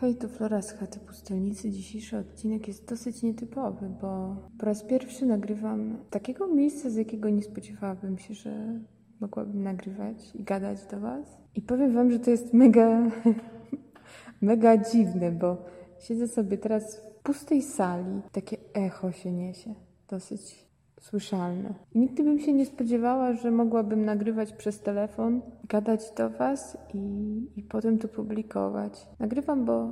Hej, to Flora z chaty pustelnicy. Dzisiejszy odcinek jest dosyć nietypowy, bo po raz pierwszy nagrywam takiego miejsca, z jakiego nie spodziewałabym się, że mogłabym nagrywać i gadać do Was. I powiem Wam, że to jest mega, mega dziwne, bo siedzę sobie teraz w pustej sali, takie echo się niesie, dosyć słyszalne. Nigdy bym się nie spodziewała, że mogłabym nagrywać przez telefon, gadać do Was i, i potem to publikować. Nagrywam, bo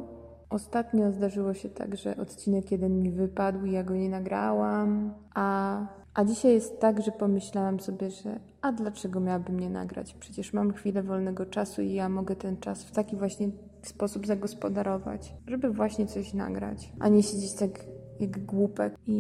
ostatnio zdarzyło się tak, że odcinek jeden mi wypadł i ja go nie nagrałam, a, a dzisiaj jest tak, że pomyślałam sobie, że a dlaczego miałabym nie nagrać? Przecież mam chwilę wolnego czasu i ja mogę ten czas w taki właśnie sposób zagospodarować, żeby właśnie coś nagrać, a nie siedzieć tak jak głupek i,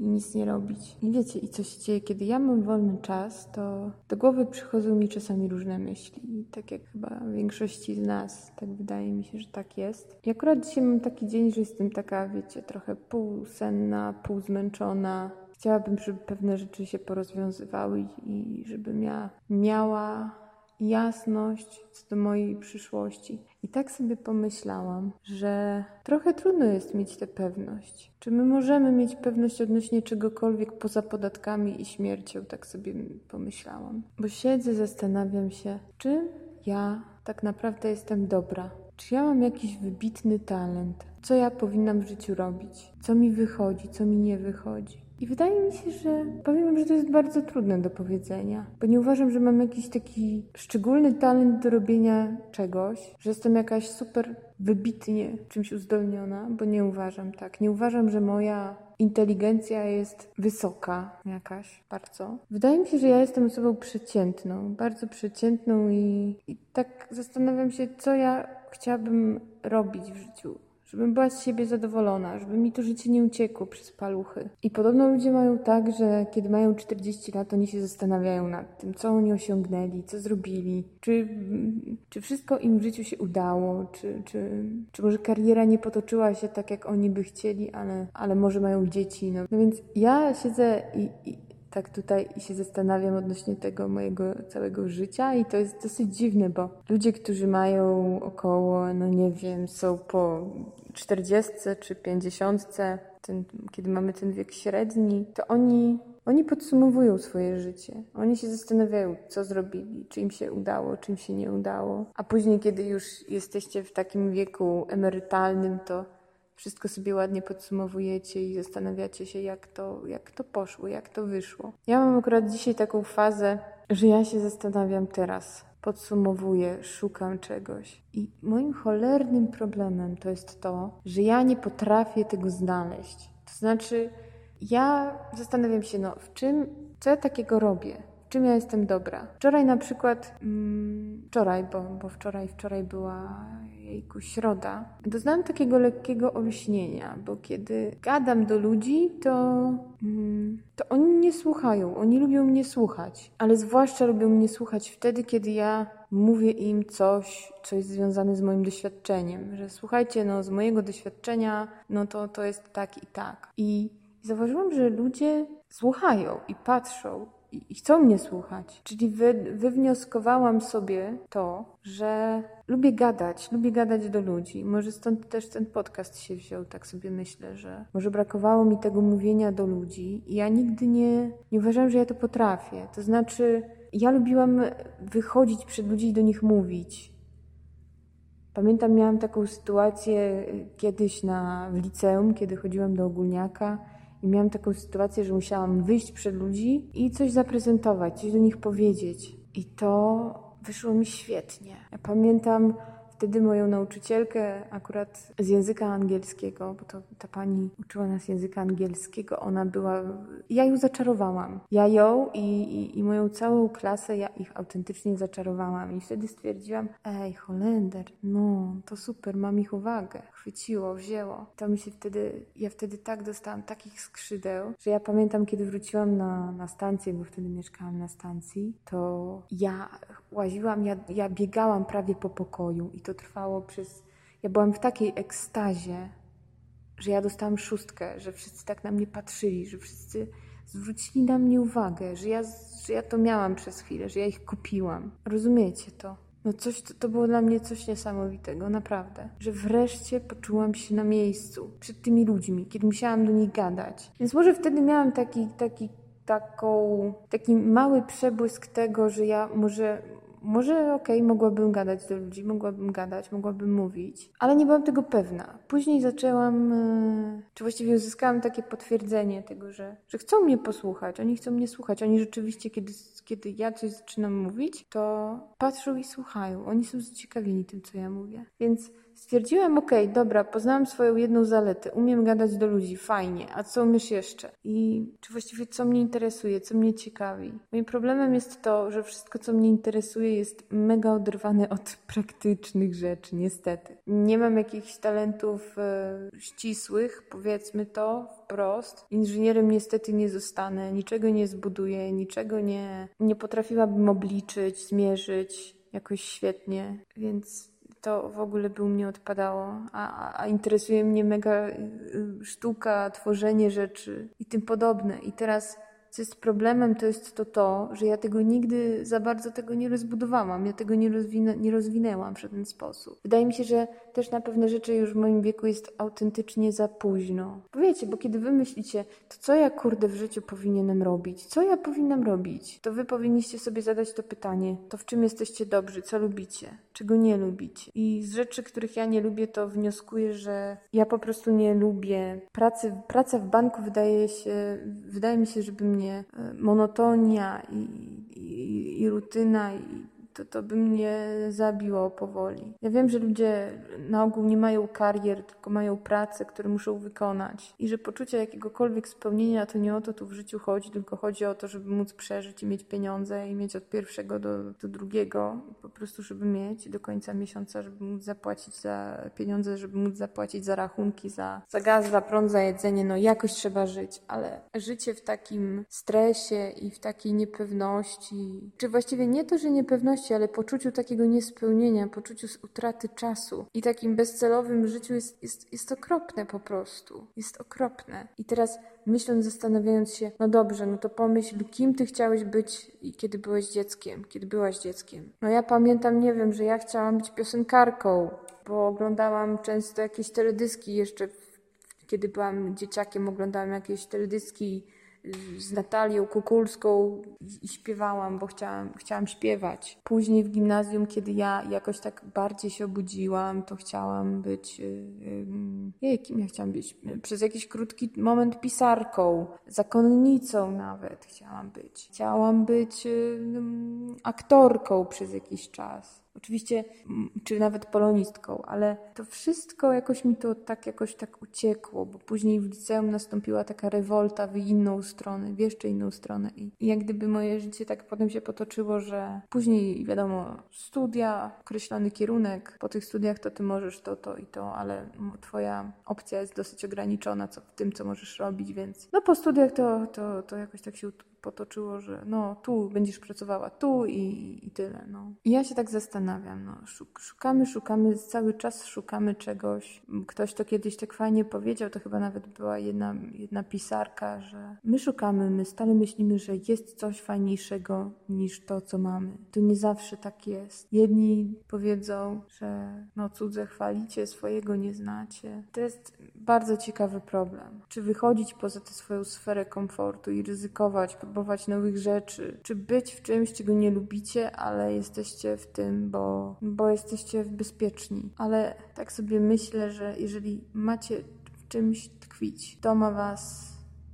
i, nic nie robić. I wiecie, i co się dzieje, kiedy ja mam wolny czas, to do głowy przychodzą mi czasami różne myśli. I tak jak chyba większości z nas, tak wydaje mi się, że tak jest. I akurat dzisiaj mam taki dzień, że jestem taka, wiecie, trochę półsenna, półzmęczona. Chciałabym, żeby pewne rzeczy się porozwiązywały i żebym ja miała jasność co do mojej przyszłości. I tak sobie pomyślałam, że trochę trudno jest mieć tę pewność. Czy my możemy mieć pewność odnośnie czegokolwiek poza podatkami i śmiercią? Tak sobie pomyślałam. Bo siedzę, zastanawiam się, czy ja tak naprawdę jestem dobra. Czy ja mam jakiś wybitny talent? Co ja powinnam w życiu robić? Co mi wychodzi, co mi nie wychodzi? I wydaje mi się, że powiem że to jest bardzo trudne do powiedzenia, bo nie uważam, że mam jakiś taki szczególny talent do robienia czegoś, że jestem jakaś super wybitnie czymś uzdolniona, bo nie uważam tak. Nie uważam, że moja inteligencja jest wysoka jakaś bardzo. Wydaje mi się, że ja jestem osobą przeciętną, bardzo przeciętną i, i tak zastanawiam się, co ja chciałabym robić w życiu żebym była z siebie zadowolona, żeby mi to życie nie uciekło przez paluchy. I podobno ludzie mają tak, że kiedy mają 40 lat, oni się zastanawiają nad tym, co oni osiągnęli, co zrobili, czy, czy wszystko im w życiu się udało, czy, czy, czy może kariera nie potoczyła się tak, jak oni by chcieli, ale, ale może mają dzieci. No, no więc ja siedzę i, i tak tutaj się zastanawiam odnośnie tego mojego całego życia i to jest dosyć dziwne, bo ludzie, którzy mają około, no nie wiem, są po 40 czy 50, ten, kiedy mamy ten wiek średni, to oni, oni podsumowują swoje życie. Oni się zastanawiają, co zrobili, czy im się udało, czy im się nie udało. A później, kiedy już jesteście w takim wieku emerytalnym, to wszystko sobie ładnie podsumowujecie i zastanawiacie się, jak to, jak to poszło, jak to wyszło. Ja mam akurat dzisiaj taką fazę, że ja się zastanawiam teraz, podsumowuję, szukam czegoś. I moim cholernym problemem to jest to, że ja nie potrafię tego znaleźć. To znaczy, ja zastanawiam się, no, w czym, co ja takiego robię, czym ja jestem dobra. Wczoraj na przykład, mm, wczoraj, bo, bo wczoraj, wczoraj była jejku, środa, doznałam takiego lekkiego olśnienia, bo kiedy gadam do ludzi, to, mm, to oni nie słuchają, oni lubią mnie słuchać, ale zwłaszcza lubią mnie słuchać wtedy, kiedy ja mówię im coś, co jest związane z moim doświadczeniem, że słuchajcie, no z mojego doświadczenia, no to to jest tak i tak. I zauważyłam, że ludzie słuchają i patrzą i chcą mnie słuchać. Czyli wy, wywnioskowałam sobie to, że lubię gadać, lubię gadać do ludzi. Może stąd też ten podcast się wziął, tak sobie myślę, że może brakowało mi tego mówienia do ludzi i ja nigdy nie, nie uważam, że ja to potrafię. To znaczy, ja lubiłam wychodzić przed ludzi i do nich mówić. Pamiętam, miałam taką sytuację kiedyś na, w liceum, kiedy chodziłam do ogólniaka i miałam taką sytuację, że musiałam wyjść przed ludzi i coś zaprezentować, coś do nich powiedzieć. I to wyszło mi świetnie. Ja pamiętam wtedy moją nauczycielkę akurat z języka angielskiego, bo to ta pani uczyła nas języka angielskiego, ona była, ja ją zaczarowałam. Ja ją i, i, i moją całą klasę, ja ich autentycznie zaczarowałam i wtedy stwierdziłam, ej Holender, no to super, mam ich uwagę. Chwyciło, wzięło. To mi się wtedy, ja wtedy tak dostałam takich skrzydeł, że ja pamiętam, kiedy wróciłam na, na stację, bo wtedy mieszkałam na stacji, to ja łaziłam, ja, ja biegałam prawie po pokoju i to trwało przez. Ja byłam w takiej ekstazie, że ja dostałam szóstkę, że wszyscy tak na mnie patrzyli, że wszyscy zwrócili na mnie uwagę, że ja, że ja to miałam przez chwilę, że ja ich kupiłam. Rozumiecie to? No coś, to, to było dla mnie coś niesamowitego, naprawdę. Że wreszcie poczułam się na miejscu, przed tymi ludźmi, kiedy musiałam do nich gadać. Więc może wtedy miałam taki, taki, taką, taki mały przebłysk tego, że ja może może okej, okay, mogłabym gadać do ludzi, mogłabym gadać, mogłabym mówić, ale nie byłam tego pewna. Później zaczęłam, e, czy właściwie uzyskałam takie potwierdzenie tego, że, że chcą mnie posłuchać, oni chcą mnie słuchać. Oni rzeczywiście, kiedy, kiedy ja coś zaczynam mówić, to patrzą i słuchają. Oni są zaciekawieni tym, co ja mówię. Więc Stwierdziłam, okej, dobra, poznałam swoją jedną zaletę, umiem gadać do ludzi, fajnie, a co umiesz jeszcze? I czy właściwie co mnie interesuje, co mnie ciekawi? Moim problemem jest to, że wszystko, co mnie interesuje, jest mega oderwane od praktycznych rzeczy, niestety. Nie mam jakichś talentów e, ścisłych, powiedzmy to wprost. Inżynierem niestety nie zostanę, niczego nie zbuduję, niczego nie, nie potrafiłabym obliczyć, zmierzyć jakoś świetnie, więc to w ogóle by mnie odpadało, a, a interesuje mnie mega y, sztuka, tworzenie rzeczy i tym podobne. I teraz co jest problemem, to jest to to, że ja tego nigdy za bardzo tego nie rozbudowałam, ja tego nie, rozwinę, nie rozwinęłam w żaden sposób. Wydaje mi się, że też na pewne rzeczy już w moim wieku jest autentycznie za późno. Bo wiecie, bo kiedy wy myślicie, to co ja kurde w życiu powinienem robić? Co ja powinnam robić? To wy powinniście sobie zadać to pytanie, to w czym jesteście dobrzy, co lubicie, czego nie lubicie. I z rzeczy, których ja nie lubię, to wnioskuję, że ja po prostu nie lubię pracy. Praca w banku wydaje się, wydaje mi się, żeby mnie mnie e, monotonia i, i, i rutyna i to, to by mnie zabiło powoli. Ja wiem, że ludzie na ogół nie mają karier, tylko mają pracę, które muszą wykonać. I że poczucie jakiegokolwiek spełnienia to nie o to tu w życiu chodzi, tylko chodzi o to, żeby móc przeżyć i mieć pieniądze i mieć od pierwszego do, do drugiego. Po prostu, żeby mieć do końca miesiąca, żeby móc zapłacić za pieniądze, żeby móc zapłacić za rachunki, za, za gaz, za prąd, za jedzenie. No jakoś trzeba żyć, ale życie w takim stresie i w takiej niepewności, czy właściwie nie to, że niepewności, ale poczuciu takiego niespełnienia, poczuciu utraty czasu i takim bezcelowym życiu jest, jest, jest okropne po prostu. Jest okropne. I teraz myśląc, zastanawiając się, no dobrze, no to pomyśl, kim ty chciałeś być, kiedy byłeś dzieckiem, kiedy byłaś dzieckiem. No ja pamiętam, nie wiem, że ja chciałam być piosenkarką, bo oglądałam często jakieś teledyski jeszcze, kiedy byłam dzieciakiem, oglądałam jakieś teledyski z Natalią Kukulską i, śpiewałam, bo chciałam, chciałam śpiewać. Później w gimnazjum, kiedy ja jakoś tak bardziej się obudziłam, to chciałam być. Yy, jej, kim ja chciałam być? Przez jakiś krótki moment pisarką, zakonnicą nawet chciałam być. Chciałam być yy, aktorką przez jakiś czas. Oczywiście, czy nawet polonistką, ale to wszystko jakoś mi to tak jakoś tak uciekło, bo później w liceum nastąpiła taka rewolta w inną stronę, w jeszcze inną stronę. I, jak gdyby moje życie tak potem się potoczyło, że później wiadomo, studia, określony kierunek, po tych studiach to ty możesz to, to i to, ale twoja opcja jest dosyć ograniczona co, w tym, co możesz robić, więc no po studiach to, to, to jakoś tak się potoczyło, że no tu będziesz pracowała, tu i, i tyle. No. I ja się tak zastanawiam, no, szukamy, szukamy, cały czas szukamy czegoś. Ktoś to kiedyś tak fajnie powiedział, to chyba nawet była jedna, jedna pisarka, że my szukamy, my stale myślimy, że jest coś fajniejszego niż to, co mamy. To nie zawsze tak jest. Jedni powiedzą, że no cudze chwalicie, swojego nie znacie. To jest bardzo ciekawy problem. Czy wychodzić poza tę swoją sferę komfortu i ryzykować, próbować nowych rzeczy, czy być w czymś, czego nie lubicie, ale jesteście w tym, bo, bo jesteście bezpieczni. Ale tak sobie myślę, że jeżeli macie w czymś tkwić, to ma was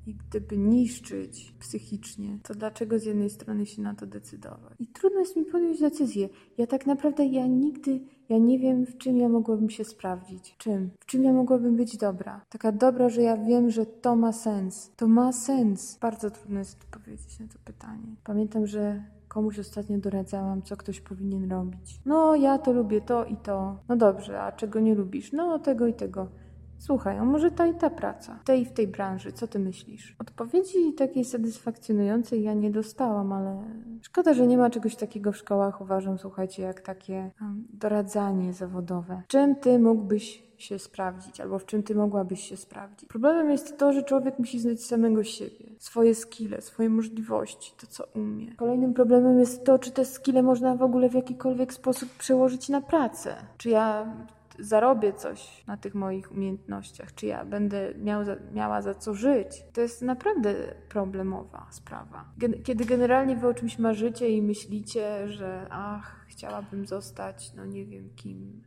i gdyby niszczyć psychicznie, to dlaczego z jednej strony się na to decydować? I trudno jest mi podjąć decyzję. Ja tak naprawdę, ja nigdy, ja nie wiem, w czym ja mogłabym się sprawdzić. Czym? W czym ja mogłabym być dobra? Taka dobra, że ja wiem, że to ma sens. To ma sens. Bardzo trudno jest odpowiedzieć na to pytanie. Pamiętam, że komuś ostatnio doradzałam, co ktoś powinien robić. No, ja to lubię to i to. No dobrze, a czego nie lubisz? No, tego i tego. Słuchaj, a może ta i ta praca, tej w tej branży, co ty myślisz? Odpowiedzi takiej satysfakcjonującej ja nie dostałam, ale szkoda, że nie ma czegoś takiego w szkołach, uważam, słuchajcie, jak takie doradzanie zawodowe. Czym ty mógłbyś się sprawdzić, albo w czym ty mogłabyś się sprawdzić. Problemem jest to, że człowiek musi znać samego siebie, swoje skille, swoje możliwości, to co umie. Kolejnym problemem jest to, czy te skille można w ogóle w jakikolwiek sposób przełożyć na pracę. Czy ja zarobię coś na tych moich umiejętnościach, czy ja będę miał za, miała za co żyć. To jest naprawdę problemowa sprawa. Gen kiedy generalnie wy o czymś marzycie i myślicie, że ach, chciałabym zostać, no nie wiem kim,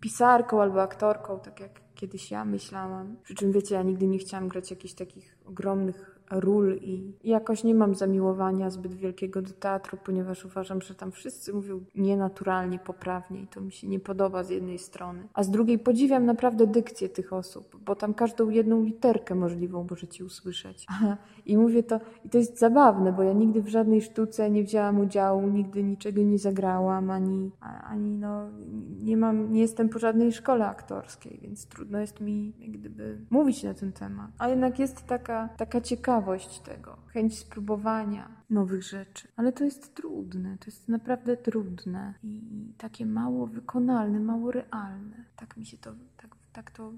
pisarką albo aktorką, tak jak kiedyś ja myślałam. Przy czym wiecie, ja nigdy nie chciałam grać jakichś takich ogromnych ról i jakoś nie mam zamiłowania zbyt wielkiego do teatru, ponieważ uważam, że tam wszyscy mówią nienaturalnie, poprawnie i to mi się nie podoba z jednej strony. A z drugiej podziwiam naprawdę dykcję tych osób, bo tam każdą jedną literkę możliwą możecie usłyszeć. I mówię to, i to jest zabawne, bo ja nigdy w żadnej sztuce nie wzięłam udziału, nigdy niczego nie zagrałam, ani, ani no, nie mam, nie jestem po żadnej szkole aktorskiej, więc trudno jest mi gdyby mówić na ten temat. A jednak jest taka, taka ciekawość tego, chęć spróbowania nowych rzeczy. Ale to jest trudne, to jest naprawdę trudne i takie mało wykonalne, mało realne. Tak mi się to, tak, tak to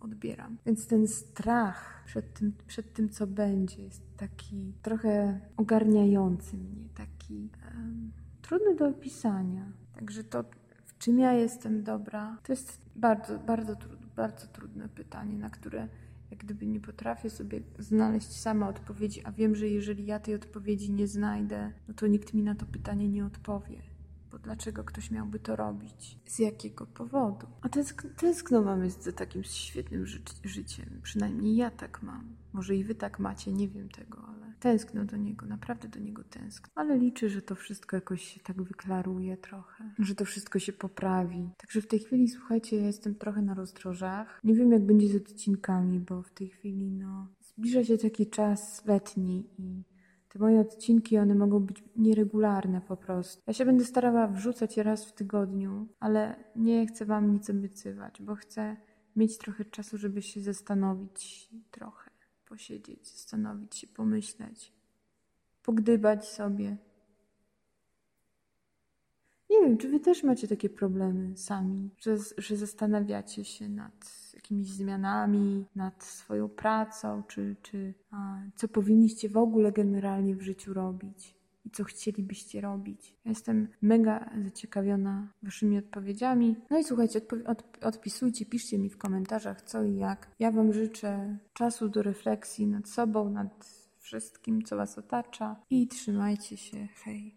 odbieram. Więc ten strach przed tym, przed tym, co będzie, jest taki trochę ogarniający mnie, taki em, trudny do opisania. Także to, w czym ja jestem dobra, to jest bardzo, bardzo, bardzo trudne pytanie, na które jak gdyby nie potrafię sobie znaleźć sama odpowiedzi, a wiem, że jeżeli ja tej odpowiedzi nie znajdę, no to nikt mi na to pytanie nie odpowie. Bo dlaczego ktoś miałby to robić? Z jakiego powodu? A tęsk tęskno mamy za takim świetnym ży życiem. Przynajmniej ja tak mam. Może i wy tak macie, nie wiem tego, ale tęskno do niego, naprawdę do niego tęskno. Ale liczę, że to wszystko jakoś się tak wyklaruje trochę, że to wszystko się poprawi. Także w tej chwili, słuchajcie, ja jestem trochę na rozdrożach. Nie wiem, jak będzie z odcinkami, bo w tej chwili, no, zbliża się taki czas letni i te moje odcinki, one mogą być nieregularne po prostu. Ja się będę starała wrzucać je raz w tygodniu, ale nie chcę wam nic obiecywać, bo chcę mieć trochę czasu, żeby się zastanowić trochę, posiedzieć, zastanowić się, pomyśleć, pogdybać sobie. Nie wiem, czy wy też macie takie problemy sami, że, że zastanawiacie się nad jakimiś zmianami, nad swoją pracą, czy, czy a, co powinniście w ogóle generalnie w życiu robić i co chcielibyście robić. Ja jestem mega zaciekawiona waszymi odpowiedziami. No i słuchajcie, odpo- od- odpisujcie, piszcie mi w komentarzach co i jak. Ja wam życzę czasu do refleksji nad sobą, nad wszystkim, co was otacza i trzymajcie się. Hej.